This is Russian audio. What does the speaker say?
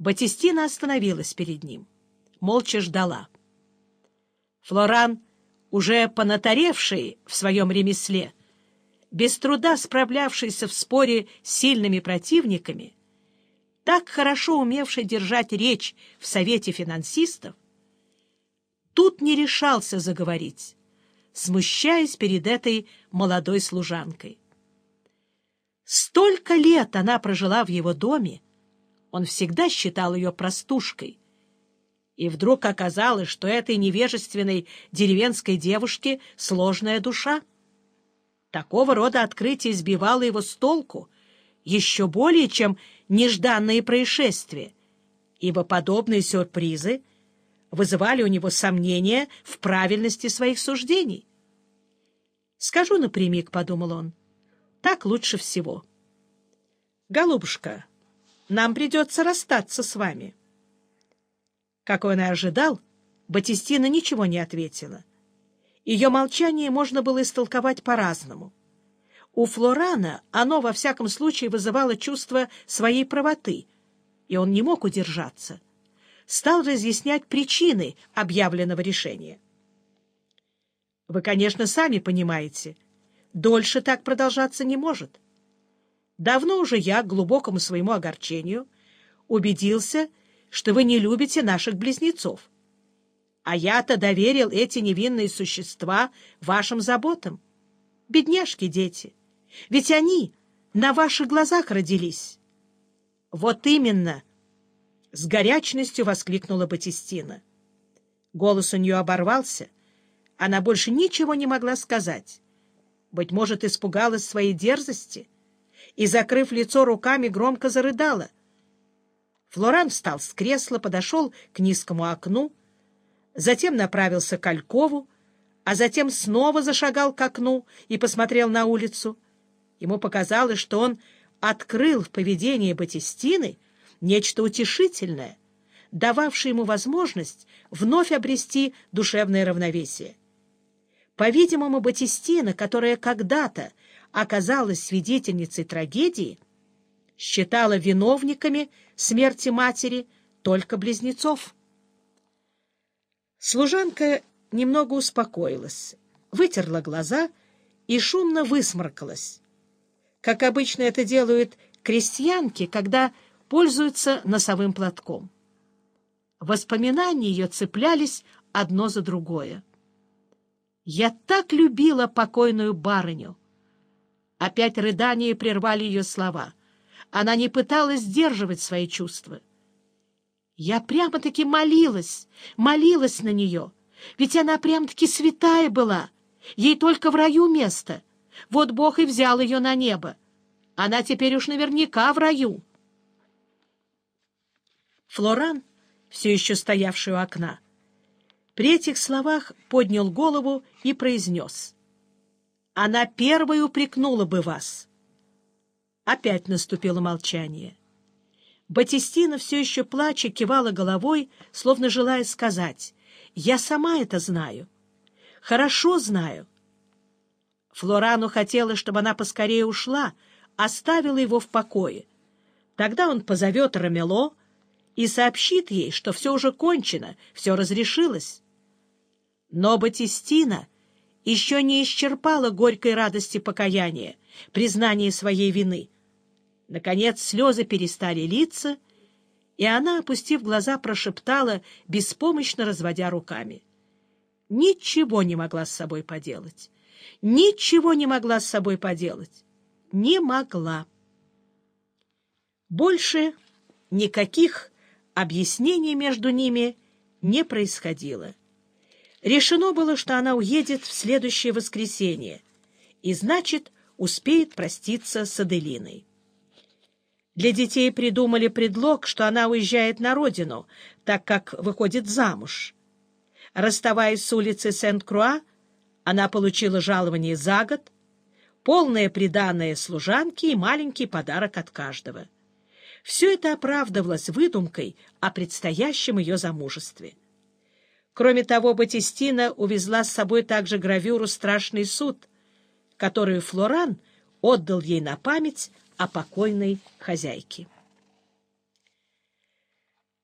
Батистина остановилась перед ним, молча ждала. Флоран, уже понатаревший в своем ремесле, без труда справлявшийся в споре с сильными противниками, так хорошо умевший держать речь в Совете финансистов, тут не решался заговорить, смущаясь перед этой молодой служанкой. Столько лет она прожила в его доме, он всегда считал ее простушкой. И вдруг оказалось, что этой невежественной деревенской девушке сложная душа. Такого рода открытие сбивало его с толку, еще более, чем нежданные происшествия, ибо подобные сюрпризы вызывали у него сомнения в правильности своих суждений. «Скажу напрямик», — подумал он, — «так лучше всего». «Голубушка, нам придется расстаться с вами». Как он и ожидал, Батистина ничего не ответила. Ее молчание можно было истолковать по-разному. У Флорана оно, во всяком случае, вызывало чувство своей правоты, и он не мог удержаться. Стал разъяснять причины объявленного решения. Вы, конечно, сами понимаете, дольше так продолжаться не может. Давно уже я, к глубокому своему огорчению, убедился, что вы не любите наших близнецов. А я-то доверил эти невинные существа вашим заботам. Бедняжки дети, ведь они на ваших глазах родились. Вот именно, — с горячностью воскликнула Батистина. Голос у нее оборвался, она больше ничего не могла сказать. Быть может, испугалась своей дерзости — и, закрыв лицо руками, громко зарыдала. Флоран встал с кресла, подошел к низкому окну, затем направился к Алькову, а затем снова зашагал к окну и посмотрел на улицу. Ему показалось, что он открыл в поведении Батистины нечто утешительное, дававшее ему возможность вновь обрести душевное равновесие. По-видимому, Батистина, которая когда-то оказалась свидетельницей трагедии, считала виновниками смерти матери только близнецов. Служанка немного успокоилась, вытерла глаза и шумно высморкалась. Как обычно это делают крестьянки, когда пользуются носовым платком. Воспоминания ее цеплялись одно за другое. «Я так любила покойную барыню!» Опять рыдания прервали ее слова. Она не пыталась сдерживать свои чувства. Я прямо-таки молилась, молилась на нее. Ведь она прям-таки святая была. Ей только в раю место. Вот Бог и взял ее на небо. Она теперь уж наверняка в раю. Флоран, все еще стоявший у окна, при этих словах поднял голову и произнес — она первой упрекнула бы вас. Опять наступило молчание. Батистина, все еще плача, кивала головой, словно желая сказать, «Я сама это знаю. Хорошо знаю». Флорану хотелось, чтобы она поскорее ушла, оставила его в покое. Тогда он позовет Рамело и сообщит ей, что все уже кончено, все разрешилось. Но Батистина еще не исчерпала горькой радости покаяния, признания своей вины. Наконец слезы перестали литься, и она, опустив глаза, прошептала, беспомощно разводя руками. Ничего не могла с собой поделать. Ничего не могла с собой поделать. Не могла. Больше никаких объяснений между ними не происходило. Решено было, что она уедет в следующее воскресенье, и, значит, успеет проститься с Аделиной. Для детей придумали предлог, что она уезжает на родину, так как выходит замуж. Расставаясь с улицы Сент-Круа, она получила жалование за год, полное приданное служанке и маленький подарок от каждого. Все это оправдывалось выдумкой о предстоящем ее замужестве. Кроме того, Батистина увезла с собой также гравюру «Страшный суд», которую Флоран отдал ей на память о покойной хозяйке.